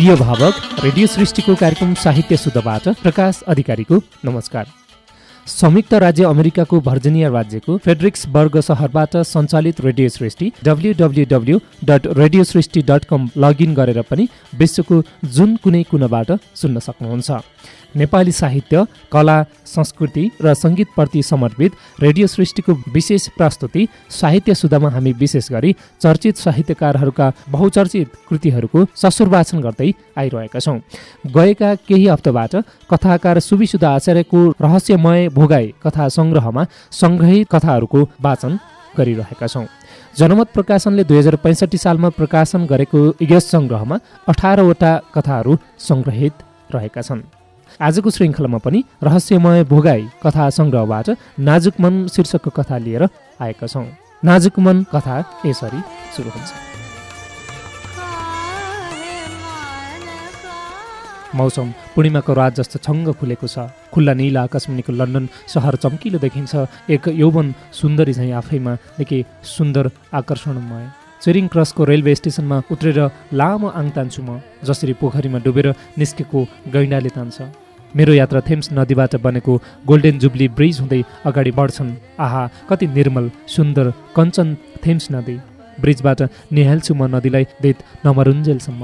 प्रिय भावक रेडियो सृष्टिको कार्यक्रम साहित्य शुद्धबाट प्रकाश अधिकारीको नमस्कार। संयुक्त राज्य अमेरिकाको भर्जिनिया राज्यको फेड्रिक्सबर्ग सहरबाट सञ्चालित radio Srishti W dot radio Srishti dot com login गरेर पनि विश्वको जुन कुनै कुनाबाट सुन्न सक्नुहुन्छ। नेपाली साहित्य कला संस्कृति र सङ्गीतप्रति समर्पित रेडियो सृष्टिको विशेष प्रस्तुति साहित्य सुधामा हामी विशेष गरी चर्चित साहित्यकारहरूका बहुचर्चित कृतिहरूको ससुर गर्दै आइरहेका छौँ। गएका केही हप्ताबाट कथाकार सुविशुद्ध आचार्यको रहस्यमय भोगाई कथा सङ्ग्रहमा सङ्ग्रहित कथाहरूको वाचन गरिरहेका छौँ। जनमत प्रकाशनले दुई हजार पैँसठी सालमा प्रकाशन गरेको यस सङ्ग्रहमा अठारवटा कथाहरू सङ्ग्रहित रहेका छन्। आजको श्रृङ्खलामा पनि रहस्यमय भोगाई कथा सङ्ग्रहबाट नाजुक मन शीर्षकको कथा लिएर आएका छौँ। नाजुक मन कथा यसरी सुरु हुन्छ। मौसम पूर्णिमाको रात जस्तो छङ्ग खुलेको छ। खुल्ला निला आकाशमुनिको लन्डन सहर चम्किलो देखिन्छ। एक यौवन सुन्दरी चाहिँ आफैमा निकै सुन्दर आकर्षणमय। चेरिङ क्रसको रेलवे स्टेसनमा उत्रेर लामो आङ तान्छु म जसरी पोखरीमा डुबेर निस्केको गैँडाले तान्छ। मेरो यात्रा थेम्स नदीबाट बनेको गोल्डेन जुब्ली ब्रिज हुँदै अगाडि बढ्छन्। आहा कति निर्मल सुन्दर कञ्चन थेम्स नदी। ब्रिजबाट निहाल्छु म नदीलाई देत नमरुन्जेलसम्म।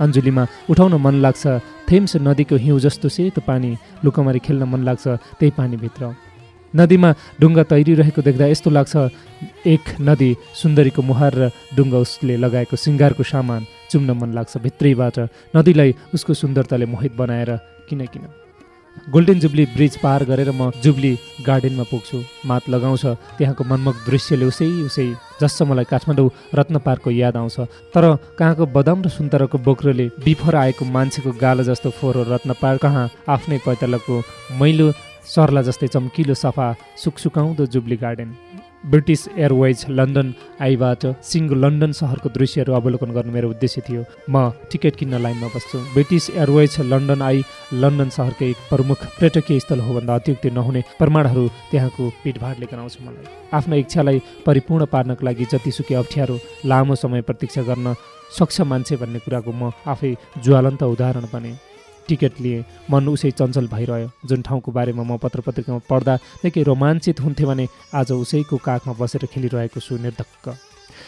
अञ्जुलीमा उठाउन मन लाग्छ थेम्स नदीको हिउँ जस्तो सेतो पानी। लुकमारी खेल्न मन लाग्छ त्यही पानीभित्र। नदीमा डुङ्गा तैरिरहेको देख्दा यस्तो लाग्छ एक नदी सुन्दरीको मुहार र डुङ्गा उसले लगाएको सिङ्गारको सामान चुम्न मन लाग्छ। भित्रैबाट नदीलाई उसको सुन्दरताले मोहित बनाएर किन किन गोल्डेन जुब्ली ब्रिज पार गरेर म जुब्ली गार्डनमा पुग्छु। मात लगाउँछ। त्यहाँको मनमोहक दृश्यले उसै उसै जसो मलाई काठमाडौँ रत्न पार्कको याद आउँछ। तर कहाँको बदाम र सुन्तराको बोक्रोले बिफर आएको मान्छेको गालो जस्तो फोहोर रत्न पार्क कहाँ? आफ्नै पैतालाको मैलो सर्ला जस्तै चम्किलो सफा सुकसुकाउँदो jubilee garden British Airways London आइबाट सिङ्गो लन्डन सहरको दृश्यहरू अवलोकन गर्नु मेरो उद्देश्य थियो। म टिकट किन्न लाइनमा बस्छु। British Airways London eye London सहरकै प्रमुख पर्यटकीय स्थल हो भन्दा अत्युक्ति नहुने प्रमाणहरू त्यहाँको पिटभाडले गराउँछ मलाई। आफ्नो इच्छालाई परिपूर्ण पार्नको लागि जतिसुकै अप्ठ्यारो लामो समय प्रतीक्षा गर्न सक्छ मान्छे भन्ने कुराको म आफै ज्वालन्त उदाहरण बने। टिकट लिएँ। मन उसै चञ्चल भइरह्यो। जुन ठाउँको बारेमा म पत्र पत्रिकामा पढ्दा निकै रोमाञ्चित हुन्थेँ भने आज उसैको काखमा बसेर खेलिरहेको छु निर्धक्क।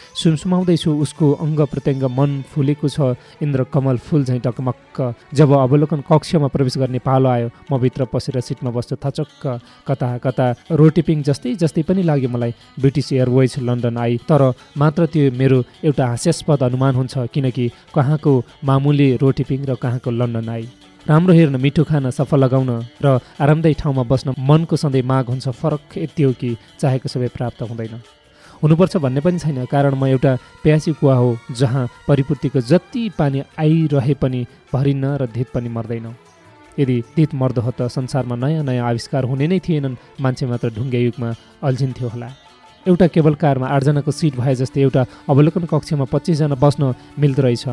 सुमसुमाउँदैछु उसको अङ्ग प्रत्यङ्ग मन फुलेको छ। इन्द्र कमल फुल झैँ टकमक्क। जब अवलोकन कक्षमा प्रवेश गर्ने पालो आयो म भित्र पसेर सिटमा बस्छु थचक्क कता कता रोटिपिङ जस्तै जस्तै पनि लाग्यो मलाई। British Airways London eye. तर मात्र त्यो मेरो एउटा हास्यास्पद अनुमान हुन्छ किनकि कहाँको मामुली रोटिपिङ र कहाँको लन्डन आई। राम्रो हेर्न मिठो खान सफल लगाउन र आरामदायी ठाउँमा बस्न मनको सधैँ माग हुन्छ फरक यति हो कि चाहेको सबै प्राप्त हुँदैन। हुनुपर्छ भन्ने पनि छैन कारण म एउटा प्यासी कुवा हो जहाँ परिपूर्तिको जति पानी आइरहे पनि भरिन्न र धित पनि मर्दैन। यदि धित मर्दो हो त संसारमा नयाँ नयाँ आविष्कार हुने नै थिएनन् मान्छे मात्र ढुङ्गे युगमा अल्झिन्थ्यो होला। एउटा केबल कारमा आठजनाको सिट भए जस्तै एउटा अवलोकन कक्षमा पच्चिसजना बस्न मिल्दो रहेछ।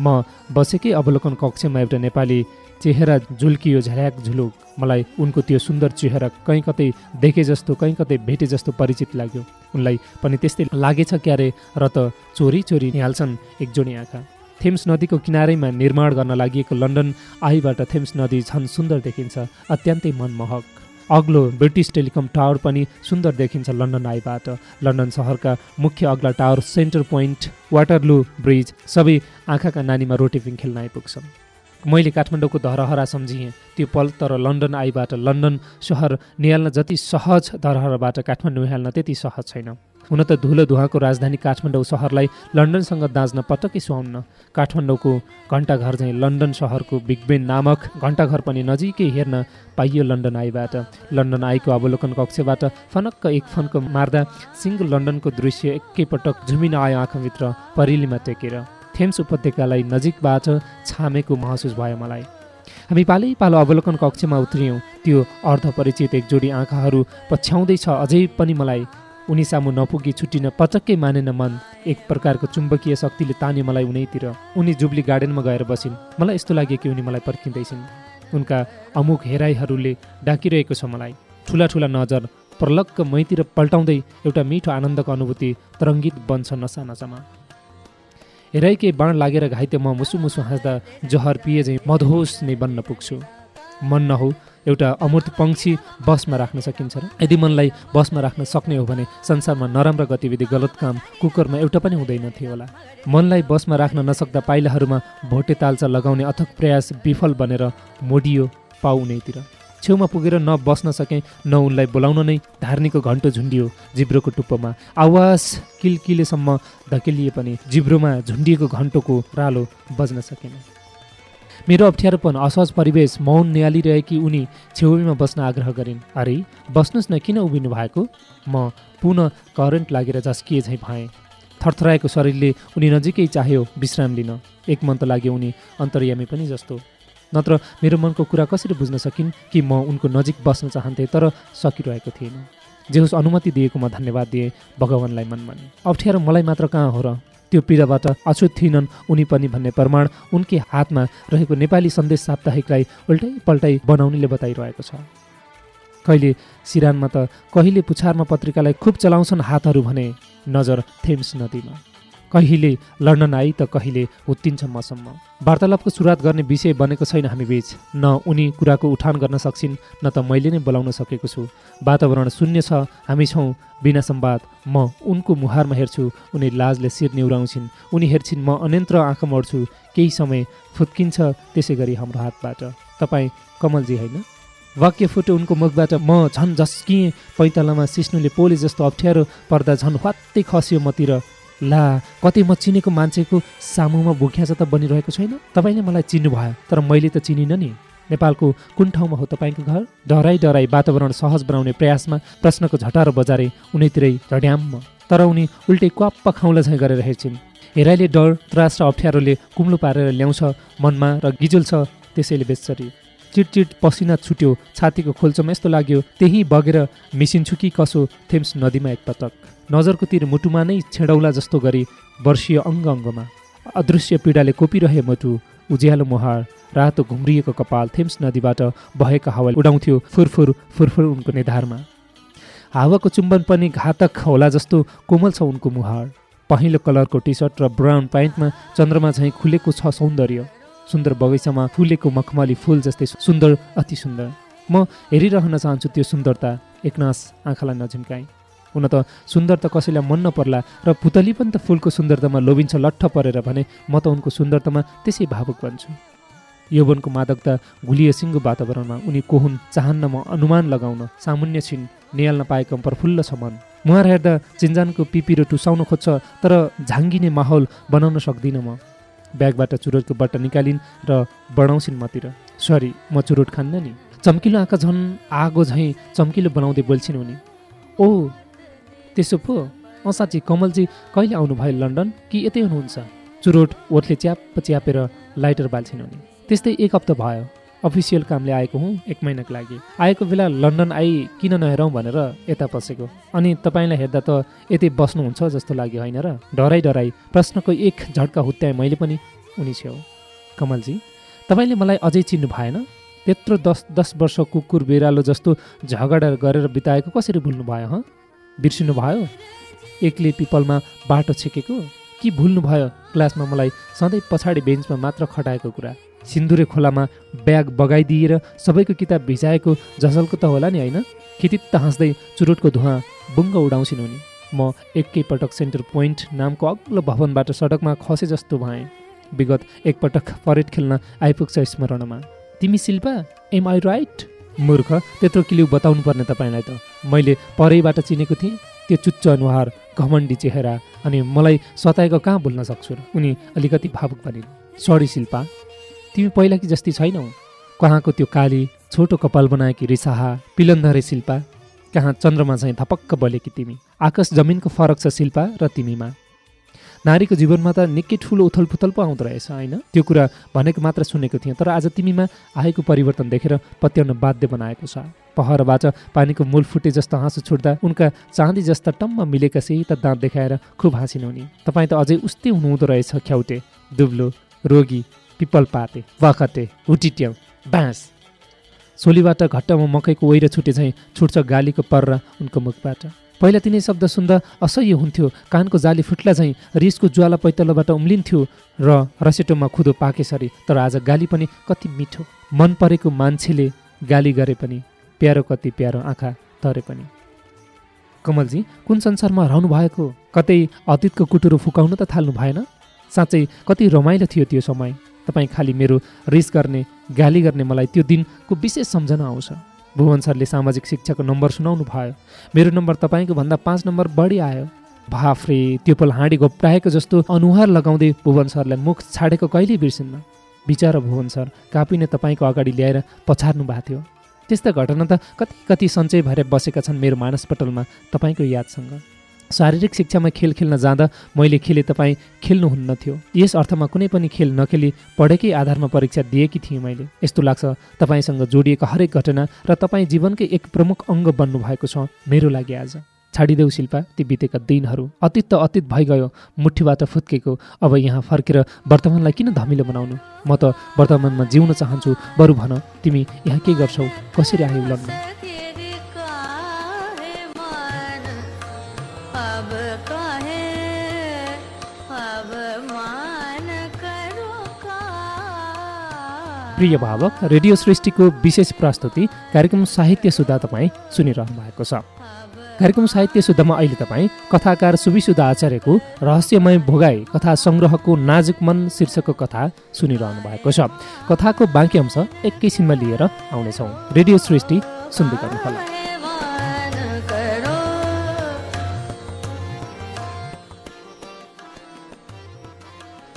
म बसेकै अवलोकन कक्षमा एउटा नेपाली चेहरा झुल्कियो झल्याक झुलुक। मलाई उनको त्यो सुन्दर चेहरा कहीँ कतै देखे जस्तो कहीँ कतै भेटे जस्तो परिचित लाग्यो। उनलाई पनि त्यस्तै लागेछ क्यारे र त चोरी चोरी निहाल्छन् एक जोडी आँखा। थेम्स नदीको किनारैमा निर्माण गर्न लागि लन्डन आईबाट थेम्स नदी झन् सुन्दर देखिन्छ अत्यन्तै मनमोहक। अग्लो ब्रिटिस टेलिकम टावर पनि सुन्दर देखिन्छ लन्डन आईबाट। लन्डन सहरका मुख्य अग्ला tower centre point Waterloo bridge सबै आँखाका नानीमा रोटेपिङ खेल्न आइपुग्छन्। मैले काठमाडौँको धरहरा सम्झिएँ। त्यो पल तर लन्डन आइबाट लन्डन सहर निहाल्न जति सहज धरहराबाट काठमाडौँ निहाल्न त्यति सहज छैन। हुन त धुलो धुवाको राजधानी काठमाडौँ सहरलाई लन्डनसँग दाँच्न पटक्कै सुहाउन्न। काठमाडौँको घन्टाघर चाहिँ लन्डन सहरको बिगबेन नामक घन्टाघर पनि नजिकै हेर्न पाइयो लन्डन आइबाट लन्डन आईको अवलोकन कक्षबाट फनक्क एक फन्क मार्दा सिङ्गल लन्डनको दृश्य एकैपटक झुमिन आयो आँखाभित्र परिलीमा टेकेर। थेम्स उपत्यकालाई नजिकबाट छामेको महसुस भयो मलाई। हामी पालै पालो अवलोकन कक्षमा उत्रियौँ। त्यो अर्धपरिचित एक जोडी आँखाहरू पछ्याउँदैछ अझै पनि मलाई। उनी सामु नपुगी छुट्टिन पचक्कै मानेन मन। एक प्रकारको चुम्बकीय शक्तिले तान्यो मलाई उनैतिर। उनी जुब्ली गार्डनमा गएर बसिन्। मलाई यस्तो लाग्यो कि उनी मलाई पर्खिँदैछन्। उनका अमुक हेराइहरूले डाकिरहेको छ मलाई। ठुला ठुला नजर प्रलक्क मैतिर पल्टाउँदै एउटा मिठो आनन्दको अनुभूति तरङ्गित बन्छ नसा नसामा हेराइके बाण लागेर घाइते म मुसु मुसु हाँस्दा जहर पिए चाहिँ मधोस नै बन्न पुग्छु। मन नहो एउटा अमूर्त पङ्क्षी बसमा राख्न सकिन्छ र। यदि मनलाई बसमा राख्न सक्ने हो भने संसारमा नराम्रा गतिविधि गलत काम कुकरमा एउटा पनि हुँदैन थियो होला। मनलाई बसमा राख्न नसक्दा पाइलाहरूमा भोटे तालचा लगाउने अथक प्रयास विफल बनेर मोडियो पाउनेतिर। छेउमा पुगेर न बस्न सकेँ न उनलाई बोलाउन नै धार्नीको घन्टो झुन्डियो जिब्रोको टुप्पोमा। आवाज किलकिलेसम्म धकेलिए पनि जिब्रोमा झुन्डिएको घन्टोको रालो बज्न सकेन। मेरो अप्ठ्यारोपन असहज परिवेश मौन निहालिरहेकी उनी छेउमा बस्न आग्रह गरिन्। अरे बस्नुहोस् न किन उभिनु भएको? म पुनः करेन्ट लागेर झस्किए झैँ भएँ। थरथराएको शरीरले उनी नजिकै चाह्यो विश्राम लिन। एक मन त लाग्यो उनी अन्तर्यामी पनि जस्तो। नत्र मेरो मनको कुरा कसरी बुझ्न सकिन् कि म उनको नजिक बस्न चाहन्थेँ तर सकिरहेको थिएन। जे होस् अनुमति दिएकोमा धन्यवाद दिएँ भगवान्लाई मनमानी। अप्ठ्यारो मलाई मात्र कहाँ हो र? त्यो पीडाबाट अछुत थिएनन् उनी पनि भन्ने प्रमाण उनकै हातमा रहेको नेपाली सन्देश साप्ताहिकलाई उल्टै पल्टाइ बनाउनेले बताइरहेको छ। कहिले सिरानमा त कहिले पुछारमा पत्रिकालाई खुब चलाउँछन् हातहरू भने नजर थेम्स नदीमा। कहिले लन्डन आई त कहिले उत्तिन्छ मसम्म। वार्तालापको सुरुवात गर्ने विषय बनेको छैन हामी बीच। न उनी कुराको उठान गर्न सक्छिन् न त मैले नै बोलाउन सकेको छु। वातावरण शून्य छ हामी छौँ। बिना सम्वाद म उनको मुहारमा हेर्छु उनी लाजले शिर निहुराउँछिन्। उनी हेर्छिन् म अनेन्त्र आँखा मर्छु केही समय फुत्किन्छ त्यसै गरी हाम्रो हातबाट। तपाईँ कमलजी होइन? वाक्य फुटो उनको मुखबाट म झन् झस्किएँ पैतालामा सिस्नुले पोले जस्तो अप्ठ्यारो पर्दा झन् वात्तै खस्यो मतिर। ला कतै म चिनेको मान्छेको सामुमा भुख्या त बनिरहेको छैन? तपाईँले मलाई चिन्नुभयो तर मैले त चिनिनँ नि। नेपालको कुन ठाउँमा हो तपाईँको घर? डराई डराई वातावरण सहज बनाउने प्रयासमा प्रश्नको झटारो बजारे उनीतिरै झड्याम्म तर उनी उल्टै क्वाप्प खाउला झैँ गरेर हेर्छिन्। हेराइले डर त्रास र अप्ठ्यारोले कुम्लो पारेर ल्याउँछ मनमा र गिजुल छ त्यसैले बेसरी चिटचिट पसिना छुट्यो छातीको खोल्चोमा यस्तो लाग्यो त्यही बगेर मिसिन्छु कि कसो? थेम्स नदीमा एकपटक नजरको तिर मुटुमा नै छेडौला जस्तो गरी वर्षीय अङ्ग अङ्गमा। अदृश्य पीडाले कोपिरहे मुटु उज्यालो मुहार रातो घुम्रिएको कपाल थेम्स नदीबाट बहेका हावा उडाउँथ्यो फुरफुर फुरफुर उनको निधारमा। हावाको चुम्बन पनि घातक होला जस्तो कोमल छ उनको मुहार। पहेँलो कलरको टी सर्ट र ब्राउन प्यान्टमा चन्द्रमा झैँ खुलेको छ सौन्दर्य। सुन्दर बगैँचामा फुलेको मखमली फुल जस्तै सुन्दर अति सुन्दर। म हेरिरहन चाहन्छु त्यो सुन्दरता। एकनास आँखालाई नझिम्काएँ हुन त सुन्दर त कसैलाई मन नपर्ला र पुतली पनि त फुलको सुन्दरतामा लोभिन्छ लट्ठ परेर भने म त उनको सुन्दरतामा त्यसै भावुक बन्छु। यौवनको मादकता गुलियो सिङ्गो वातावरणमा। उनी कोहुन चाहन्न म अनुमान लगाउन सामुन्य छिन् निहाल्न पाएको प्रफुल्ल छ मन मुहार हेर्दा चिन्जानको पिपिरो टुसाउन खोज्छ तर झाङ्गिने माहौल बनाउन सक्दिनँ म। ब्यागबाट चुरोटको बट्टा निकालिन् र बढाउँछिन् मतिर। सरी म चुरोट खान्न नि। चम्किलो आँखा झन् आगो झैँ चम्किलो बनाउँदै बोल्छिन् उनी। ओ त्यसो पो? अँ साँच्ची कमलजी कहिले आउनुभयो लन्डन? कि यतै हुनुहुन्छ? चुरोट ओठले च्याप च्यापेर लाइटर बाल्छिन् उनी। त्यस्तै एक हप्ता भयो। अफिसियल कामले आएको हुँ एक महिनाको लागि। आएको बेला लन्डन आई किन नहेरौँ भनेर यता पसेको। अनि तपाईँलाई हेर्दा त यतै बस्नुहुन्छ जस्तो लाग्यो होइन र? डराइ डराई प्रश्नको एक झड्का हुत्याएँ मैले पनि। उनी छेउ। कमलजी तपाईँले मलाई अझै चिन्नु भएन? त्यत्रो दस दस वर्ष कुकुर बिरालो जस्तो झगडा गरेर बिताएको कसरी भुल्नु भयो हँ? बिर्सिनु भयो? एकले पिपलमा बाटो छेकेको? कि भुल्नुभयो क्लासमा मलाई सधैँ पछाडि बेन्चमा मात्र खटाएको कुरा? सिन्दुरे खोलामा ब्याग बगाइदिएर सबैको किताब भिजाएको झसलको त होला नि होइन? खितित्त हाँस्दै चुरोटको धुवा बुङ्ग उडाउँछिन् उनी। म एकैपटक सेन्टर पोइन्ट नामको अग्लो भवनबाट सडकमा खसे जस्तो भएँ। विगत एकपटक परेड खेल्न आइपुग्छ स्मरणमा। तिमी शिल्पा एम आई राइट मूर्ख त्यत्रो किल्यु बताउनु पर्ने तपाईँलाई त। मैले परैबाट चिनेको थिएँ त्यो चुच्च अनुहार घमण्डी चेहरा अनि मलाई सताएको कहाँ भुल्न सक्छु उनी अलिकति भावुक भनिन् सरी शिल्पा। तिमी पहिला कि जस्ती छैनौ? कहाँको त्यो काली छोटो कपाल बनाएकी रिसाहा पिलन्धरे शिल्पा? कहाँ चन्द्रमा चाहिँ धपक्क बलेकी तिमी? आकाश जमिनको फरक छ शिल्पा र तिमीमा। नारीको जीवनमा त निकै ठुलो उथलपुथल पो आउँदो रहेछ होइन? त्यो कुरा भनेको मात्र सुनेको थिएँ तर आज तिमीमा आएको परिवर्तन देखेर पत्याउन बाध्य बनाएको छ। पहरबाट पानीको मूल फुटे जस्तो हाँसो छुट्दा उनका चाँदी जस्ता टम्म मिलेका त दाँत देखाएर खुब हाँसिनु हुने तपाईँ त अझै उस्तै हुनुहुँदो रहेछ ख्याउटे। दुब्लो रोगी पिपल पाते वखते हुटिट्याउ बाँस। सोलीबाट घट्टामा मकैको ओहिरो छुटे झैँ छुट्छ गालीको पर्रा उनको मुखबाट। पहिला तिनै शब्द सुन्दा असह्य हुन्थ्यो कानको जाली फुट्ला झैँ रिसको ज्वाला पैतलोबाट उम्लिन्थ्यो र रसेटोमा खुदो पाकेसरी तर आज गाली पनि कति मिठो। मन परेको मान्छेले गाली गरे पनि प्यारो कति प्यारो आँखा तरे पनि। कमलजी कुन संसारमा रहनु भएको कतै अतीतको कुटुरो फुकाउन त थाल्नु भएन? साँच्चै कति रमाइलो थियो त्यो समय। तपाईँ खालि मेरो रिस गर्ने गाली गर्ने मलाई त्यो दिनको विशेष सम्झना आउँछ। भुवन सरले सामाजिक शिक्षाको नम्बर सुनाउनु भयो। मेरो नम्बर तपाईँको भन्दा पाँच नम्बर बढी आयो। भाफ्रे त्यो पल हाँडी घोप्टाएको जस्तो अनुहार लगाउँदै भुवन सरलाई मुख छाडेको कहिल्यै बिर्सिन्न? विचार भुवन सर कापिने तपाईँको अगाडि ल्याएर पछार्नु भएको थियो। त्यस्ता घटना त कति कति सञ्चय भएर बसेका छन् मेरो मानसपटलमा तपाईँको यादसँग। शारीरिक शिक्षामा खेल खेल्न जाँदा मैले खेले तपाईँ खेल्नुहुन्न थियो। यस अर्थमा कुनै पनि खेल नखेली पढेकै आधारमा परीक्षा दिएकी थिएँ मैले। यस्तो लाग्छ तपाईँसँग जोडिएको हरेक घटना र तपाईँ जीवनकै एक प्रमुख अङ्ग बन्नुभएको छ मेरो लागि आज। छाडिदेऊ शिल्पा ती बितेका दिनहरू अतीत त अतीत भइगयो मुठीबाट फुत्केको। अब यहाँ फर्केर वर्तमानलाई किन धमिलो बनाउनु? म त वर्तमानमा जिउन चाहन्छु बरु भन तिमी यहाँ के गर्छौ? कसरी आयौ लड्न प्रिय भावक रेडियो सृष्टिको विशेष प्रस्तुति कार्यक्रम साहित्य सुधा तपाईँ सुनिरहनु भएको छ। कार्यक्रम साहित्य शुद्धमा अहिले तपाईँ कथाकार सुविशुद्ध आचार्यको रहस्यमय भोगाई कथा सङ्ग्रहको नाजुक मन शीर्षकको कथा सुनिरहनु भएको छ। कथाको बाँकी अंश एकैछिनमा लिएर आउनेछौँ। रेडियो सृष्टि सुन्दै गर्नुहोला।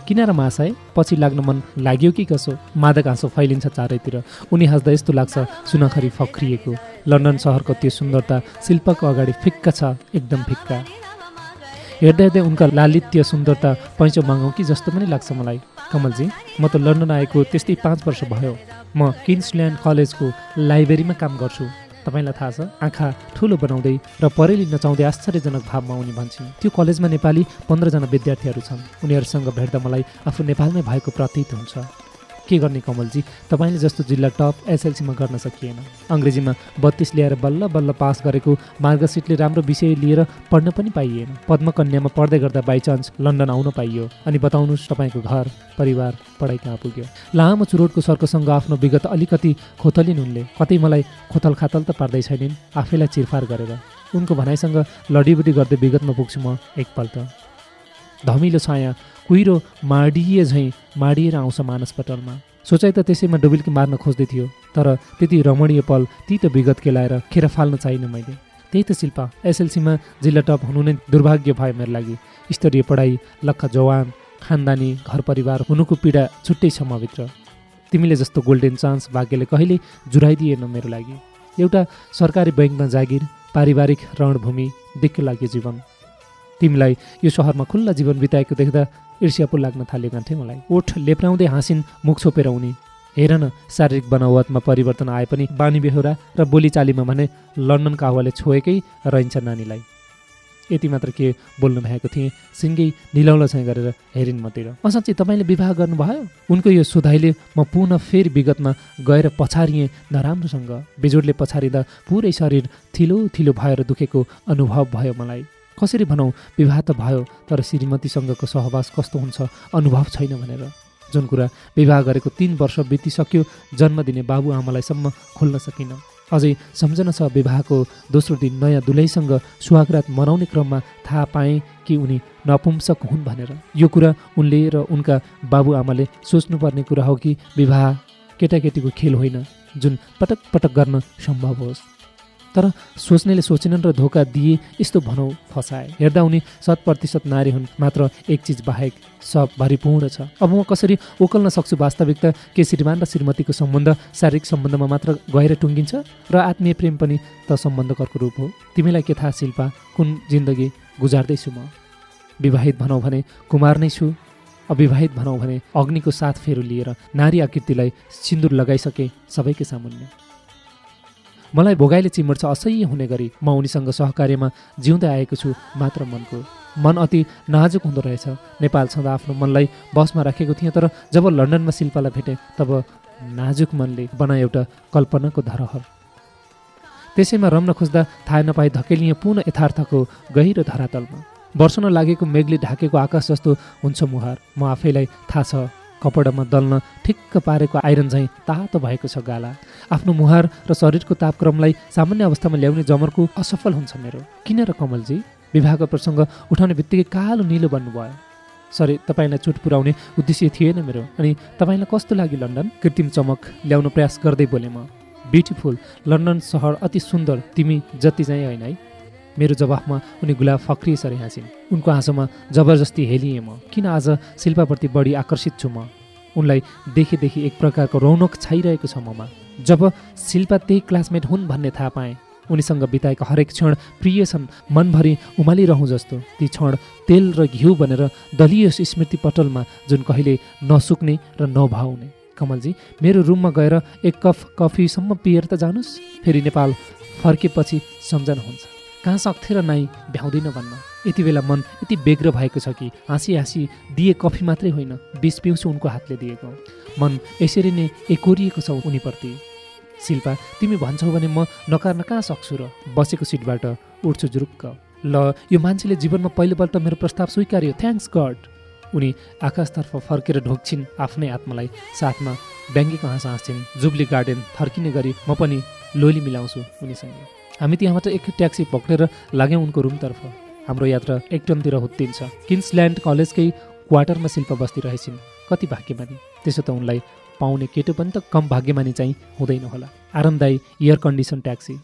किनार मासाए पछि लाग्न मन लाग्यो कि कसो? मादक हाँसो फैलिन्छ चारैतिर। उनी हाँस्दा यस्तो लाग्छ सुनखरी फक्रिएको लन्डन सहरको त्यो सुन्दरता शिल्पको अगाडि फिक्का छ एकदम फिक्का। हेर्दै हेर्दै उनका लालित्य सुन्दरता पैँचो मागौँ कि जस्तो पनि लाग्छ मलाई। कमलजी म त लन्डन आएको त्यस्तै पाँच वर्ष भयो। म किन्सल्यान्ड कलेजको लाइब्रेरीमा काम गर्छु। तपाईँलाई थाहा छ आँखा ठुलो बनाउँदै र परेली नचाउँदै आश्चर्यजनक भावमा उनी भन्छन् त्यो कलेजमा नेपाली पन्ध्रजना विद्यार्थीहरू छन्। उनीहरूसँग भेट्दा मलाई आफू नेपालमै भएको प्रतीत हुन्छ। के गर्ने कमलजी? तपाईँले जस्तो जिल्ला टप एसएलसीमा गर्न सकिएन। अङ्ग्रेजीमा बत्तिस ल्याएर बल्ल बल्ल पास गरेको मार्गसिटले राम्रो विषय लिएर पढ्न पनि पाइएन। पद्मकन्यामा पढ्दै गर्दा बाइचान्स लन्डन आउन पाइयो। अनि बताउनुहोस् तपाईँको घर परिवार पढाइ कहाँ पुग्यो? लामो चुरोटको सर्कसँग आफ्नो विगत अलिकति खोतलिन् उनले। कतै मलाई खोतल खातल त पार्दै छैनन् आफैलाई चिरफार गरेर। उनको भनाइसँग लडीबुडी गर्दै विगतमा पुग्छु म एकपल्ट। धमिलो छाया कुहिरो माडिए झैँ माडिएर आउँछ मानसपटलमा सोचाइ त त्यसैमा डुबिल्की मार्न खोज्दै थियो तर त्यति रमणीय पल ती त विगत केलाएर खेर फाल्न चाहिनँ मैले। त्यही त शिल्पा एसएलसीमा जिल्ला टप हुनु नै दुर्भाग्य भयो मेरो लागि। स्तरीय पढाइ लक्ख जवान खानदानी घर परिवार हुनुको पीडा छुट्टै छ मभित्र। तिमीले जस्तो गोल्डेन चान्स भाग्यले कहिल्यै जुराइदिएन मेरो लागि। एउटा सरकारी बैङ्कमा जागिर पारिवारिक रणभूमि दिक्क लाग्यो जीवन। तिमीलाई यो सहरमा खुल्ला जीवन बिताएको देख्दा ईर्ष्या पो लाग्न थाल्यो गान्थे मलाई। ओठ लेप्राउँदै हाँसिन् मुख छोपेर उनी। हेर न शारीरिक बनावटमा परिवर्तन आए पनि बानी बेहोरा र बोलीचालीमा भने लन्डनको हावाले छोएकै रहन्छ नानीलाई। यति मात्र के बोल्नु भएको थिएँ सिङ्गै निलौलो चाहिँ गरेर हेरिन् मतिर। असाँच्ची तपाईँले विवाह गर्नुभयो? उनको यो सोधाइले म पुनः फेरि विगतमा गएर पछारिएँ नराम्रोसँग। बिजोडले पछारिँदा पुरै शरीर थिलो थिलो भएर दुखेको अनुभव भयो मलाई। कसरी भनौँ विवाह त भयो तर श्रीमतीसँगको सहवास कस्तो हुन्छ अनुभव छैन भनेर। जुन कुरा विवाह गरेको तिन वर्ष बितिसक्यो जन्म दिने बाबुआमालाईसम्म खोल्न सकिनँ। अझै सम्झना छ विवाहको दोस्रो दिन नयाँ दुलैसँग सुहागरात मनाउने क्रममा थाहा पाएँ कि उनी नपुंसक हुन् भनेर। यो कुरा उनले र उनका बाबुआमाले सोच्नुपर्ने कुरा हो कि विवाह केटाकेटीको खेल होइन जुन पटक पटक गर्न सम्भव होस्। तर सोच्नेले सोचेनन् र धोका दिए यस्तो भनौँ फसाए। हेर्दा उनी शत प्रतिशत नारी हुन् मात्र एक चिज बाहेक सब भरिपूर्ण छ। अब म कसरी ओकल्न सक्छु वास्तविकता के श्रीमान र श्रीमतीको सम्बन्ध शारीरिक सम्बन्धमा मात्र गएर टुङ्गिन्छ? र आत्मीय प्रेम पनि त सम्बन्धकरको रूप हो। तिमीलाई के थाहा शिल्पा? कुन जिन्दगी गुजार्दैछु म? विवाहित भनौँ भने कुमार नै छु। अविवाहित भनौँ भने अग्निको साथ फेरो लिएर नारी आकृतिलाई सिन्दुर लगाइसके सबैकै सामुन्य मलाई भोगाइले चिमर्छ असह्य हुने गरी म उनीसँग सहकार्यमा जिउँदै आएको छु मात्र मनको। मन अति नाजुक हुँदो रहेछ। नेपाल छँदा आफ्नो मनलाई बसमा राखेको थिएँ तर जब लन्डनमा शिल्पालाई भेटेँ तब नाजुक मनले बना एउटा कल्पनाको धरोहर। त्यसैमा रम्न खोज्दा थाहा नपाई धकेलिए पुनः यथार्थको गहिरो धरातलमा। वर्षन लागेको मेघले ढाकेको आकाश जस्तो हुन्छ मुहार। म आफैलाई थाहा छ। कपडामा दल्न ठिक्क पारेको आइरन झैँ तातो भएको छ गाला। आफ्नो मुहार र शरीरको तापक्रमलाई सामान्य अवस्थामा ल्याउने जमरको असफल हुन्छ मेरो। किन र कमलजी? विवाहको प्रसङ्ग उठाउने बित्तिकै कालो निलो बन्नुभयो। सरी तपाईँलाई चुट पुर्याउने उद्देश्य थिएन मेरो। अनि तपाईँलाई कस्तो लाग्यो लन्डन? कृत्रिम चमक ल्याउन प्रयास गर्दै बोले म। ब्युटिफुल लन्डन सहर अति सुन्दर तिमी जति चाहिँ होइन है। मेरो जवाफमा उनी गुलाब फक्रिएसरी हाँसिन्। उनको हाँसोमा जबरजस्ती हेलिएँ म। किन आज शिल्पाप्रति बढी आकर्षित छु म? उनलाई देखेदेखि एक प्रकारको रौनक छाइरहेको छ ममा। जब शिल्पा त्यही क्लासमेट हुन् भन्ने थाहा पाएँ उनीसँग बिताएको हरेक क्षण प्रिय छन् मनभरि उमालिरहँ जस्तो। ती क्षण तेल र घिउ बनेर दलीय स्मृति पटलमा जुन कहिले नसुक्ने र नभाउने। कमलजी मेरो रुममा गएर एक कप कफीसम्म पिएर त जानुहोस् फेरि नेपाल फर्केपछि सम्झना कहाँ सक्थे र नाइ भ्याउँदिन भन्न। यति बेला मन यति बेग्र भएको छ कि हाँसी हाँसी दिए कफी मात्रै होइन बिस पिउँछु उनको हातले दिएको। मन यसरी नै एकोरिएको छ उनीप्रति। शिल्पा तिमी भन्छौ भने म नकार्न कहाँ सक्छु र? बसेको सिटबाट उठ्छु जुरुक्क ल यो मान्छेले जीवनमा पहिलोपल्ट मेरो प्रस्ताव स्वीकार्यो। थ्याङ्क्स गड उनी आकाशतर्फ फर्केर ढोक्छिन् आफ्नै आत्मालाई। साथमा ब्याङ्गीको हाँस हाँस्छिन्। जुब्ली गार्डन फर्किने गरी म पनि लोली मिलाउँछु उनीसँग। हामी त्यहाँबाट एक ट्याक्सी पक्रेर लाग्यौँ उनको रुमतर्फ। हाम्रो यात्रा एक टनतिर हुत्तिन्छ किन्सल्यान्ड कलेजकै क्वार्टरमा शिल्प बस्ती रहेछन्। कति भाग्यमानी। त्यसो त उनलाई पाउने केटो पनि त कम भाग्यमानी चाहिँ हुँदैन होला। आरामदायी एयर कन्डिसन ट्याक्सी।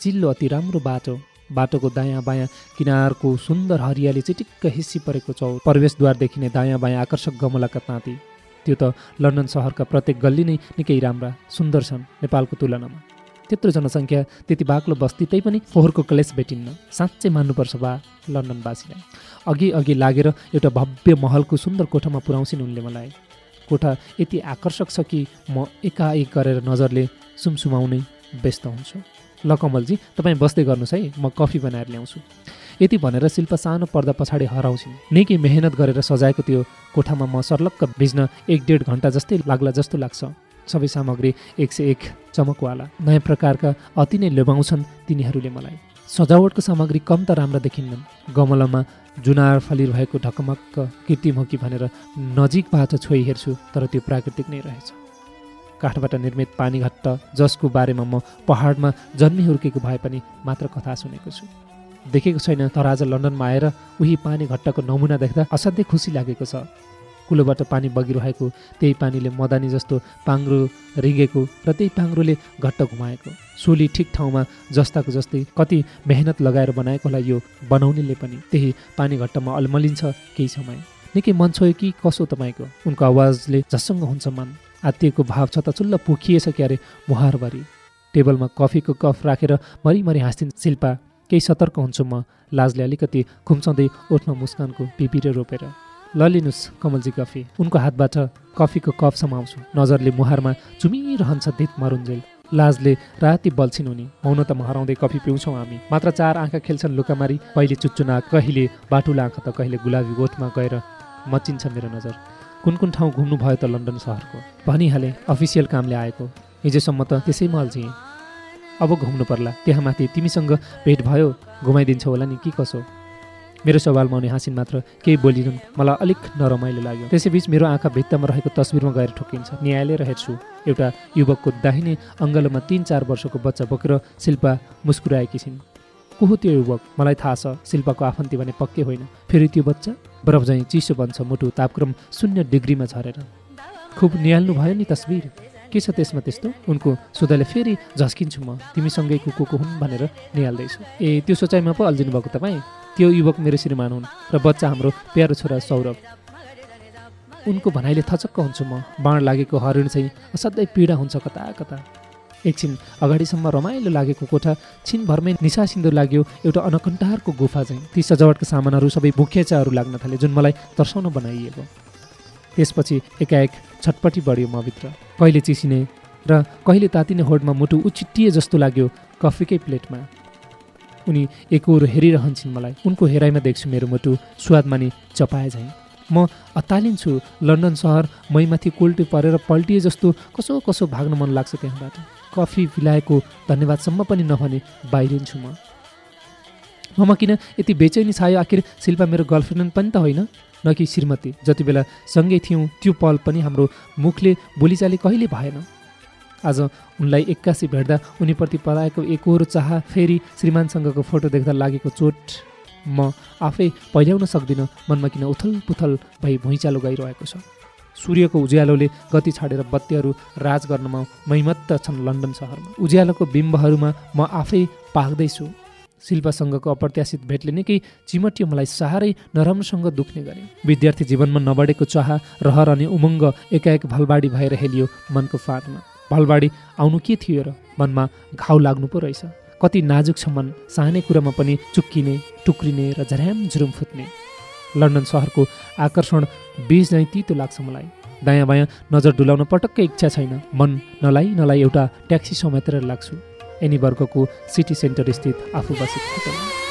चिल्लो अति राम्रो बाटो। बाटोको दायाँ बायाँ किनारको सुन्दर हरियाली चिटिक्क हिस्सी परेको चौ प्रवेशद्वारदेखि नै दायाँ बायाँ आकर्षक गमलाका ताँती। त्यो त लन्डन सहरका प्रत्येक गल्ली नै निकै राम्रा सुन्दर छन् नेपालको तुलनामा। त्यत्रो जनसङ्ख्या त्यति बाक्लो बस्ती त्यही पनि फोहोरको कलेज भेटिन्न। साँच्चै मान्नुपर्छ बा लन्डनवासीलाई। अघि अघि लागेर एउटा भव्य महलको सुन्दर कोठामा पुर्याउँछिन् उनले मलाई। कोठा यति आकर्षक छ कि म एकाएक गरेर नजरले सुमसुमाउनै व्यस्त हुन्छु। ल कमलजी तपाईँ बस्दै गर्नुहोस् है म कफी बनाएर ल्याउँछु। यति भनेर शिल्प सानो पर्दा पछाडि हराउँछिन्। निकै मेहनत गरेर सजाएको त्यो कोठामा म सर्लक्क भिज्न एक डेढ घन्टा जस्तै लाग्ला जस्तो लाग्छ। सबै सामग्री एक सय एक चमकवाला। नयाँ प्रकारका अति नै लोभाउँछन् तिनीहरूले मलाई। सजावटको सामग्री कम त राम्रा देखिन्नन्। गमलामा जुनार फलिरहेको ढकमक्क कृत्रिम हो कि भनेर नजिकबाट छोइ हेर्छु तर त्यो प्राकृतिक नै रहेछ। काठबाट निर्मित पानी घट्ट जसको बारेमा म पहाडमा जन्मी हुर्केको भए पनि मात्र कथा सुनेको छु। देखेको छैन तर आज लन्डनमा आएर उही पानी घट्टको नमुना देख्दा असाध्यै खुसी लागेको छ। कुलोबाट पानी बगिरहेको त्यही पानीले मदानी जस्तो पाङ्रो रिगेको र त्यही पाङ्रोले घट्ट घुमाएको। सोली ठिक ठाउँमा जस्ताको जस्तै कति मेहनत लगाएर बनाएको होला यो बनाउनेले पनि त्यही पानी घट्टमा अलमलिन्छ केही समय। निकै मन छोयो कि कसो तपाईँको? उनको आवाजले झसङ्ग हुन्छ मन। आत्तिएको भाव छ त चुल्ल पोखिएछ क्यारे मुहारभरि। टेबलमा कफीको कफ राखेर मरिमरि हाँस्थिन् शिल्पा केही सतर्क हुन्छु म। लाजले अलिकति खुम्चाउँदै ओठमा मुस्कानको पिपिरे रोपेर। ल लिनुहोस् कमलजी कफी उनको हातबाट कफीको कप समाउँछु। नजरले मुहारमा चुमिरहन्छ दित मरुन्जेल। लाजले राति बल्छिन् उनी। मौनतामा हराउँदै कफी पिउँछौँ हामी। मात्र चार आँखा खेल्छन् लुकामारी। कहिले चुच्चुना कहिले बाटुला आँखा त कहिले गुलाबी गोठमा गएर मचिन्छ मेरो नजर। कुन कुन ठाउँ घुम्नु भयो त लन्डन सहरको। भनिहालेँ अफिसियल कामले आएको। हिजोसम्म त त्यसैमा अल्झिएँ अब घुम्नु पर्ला। त्यहाँ माथि तिमीसँग भेट भयो। घुमाइदिन्छौ होला नि के कसो? मेरो सवालमा उनी हाँसिन् मात्र केही बोलिरहन् मलाई अलिक नरमाइलो लाग्यो। त्यसैबीच मेरो आँखा भित्तामा रहेको तस्विरमा गएर ठोकिन्छ। न्यायालय रहेछु एउटा युवकको दाहिने अङ्गलोमा तिन चार वर्षको बच्चा बोकेर शिल्पा मुस्कुराएकी छिन्। को हो त्यो युवक? मलाई थाहा छ शिल्पाको आफन्ती भने पक्कै होइन। फेरि त्यो बच्चा? बरफ चाहिँ चिसो बन्छ मुटु तापक्रम शून्य डिग्रीमा झरेर। खुब निहाल्नु भयो नि तस्विर। के छ त्यसमा त्यस्तो? उनको सोधाले फेरि झस्किन्छु म। तिमीसँगै को को हुन् भनेर निहाल्दैछु। ए त्यो सोचाइमा पो अल्झिनु भएको तपाईँ? त्यो युवक मेरो श्रीमान हुन् र बच्चा हाम्रो प्यारो छोरा सौरभ। उनको भनाइले थचक्क हुन्छु म। बाँड लागेको हरिण चाहिँ असाध्यै पीडा हुन्छ कता कता। एकछिन अगाडिसम्म रमाइलो लागेको कोठा छिनभरमै निसा सिन्दुर लाग्यो एउटा अनकन्टारको गुफा चाहिँ। ती सजावटका सामानहरू सबै मुख्यचाहरू लाग्न थाले जुन मलाई तर्साउन बनाइएको। त्यसपछि एकाएक छटपट्टि बढ्यो म भित्र कहिले चिसिने र कहिले तातिने होडमा मुटु उचिटिए जस्तो लाग्यो कफीकै प्लेटमा। उनी एकहोर हेरिरहन्छन् मलाई। उनको हेराइमा देख्छु मेरो मुटु स्वादमा नि चपाए झैँ। म अत्तालिन्छु लन्डन सहर मैमाथि कोल्टी परेर पल्टिए जस्तो कसो कसो भाग्न मन लाग्छ त्यहाँबाट। कफी पिलाएको धन्यवादसम्म पनि नभने बाहिरिन्छु म। ममा किन यति बेचैनी छायो? आखिर शिल्पा मेरो गर्लफ्रेन्ड पनि त होइन। न कि श्रीमती। जति बेला सँगै थियौँ त्यो पल पनि हाम्रो मुखले बोलीचाली कहिले भएन। आज उनलाई एक्कासी भेट्दा उनीप्रति पलाएको एकहोरो चाह फेरि श्रीमानसँगको फोटो देख्दा लागेको चोट म आफै पहिल्याउन सक्दिनँ मनमा किन उथल पुथल भई भुइँचालो गइरहेको छ। सूर्यको उज्यालोले गति छाडेर बत्तीहरू राज गर्नमा मैमत्त छन् लन्डन सहरमा। उज्यालोको बिम्बहरूमा म आफै पाक्दैछु शिल्पसँगको अप्रत्याशित भेटले निकै चिमटियो मलाई साह्रै नराम्रोसँग दुख्ने गरे। विद्यार्थी जीवनमा नबढेको चाह रहर अनि उमङ्ग एकाएक भलबाडी भएर हेलियो मनको फाँटमा। भलबाडी आउनु के थियो र? मनमा घाउ लाग्नु पो रहेछ। कति नाजुक छ मन सानै कुरामा पनि चुक्किने टुक्रिने र झर्याम झुरुम फुट्ने लन्डन सहरको आकर्षण बीज नै तितो लाग्छ मलाई। दायाँ बायाँ नजर डुलाउन पटक्कै इच्छा छैन। मन नलाई नलाई एउटा ट्याक्सी समातेर लाग्छु। एनी वर्गको सिटी सेन्टर स्थित आफू बसेको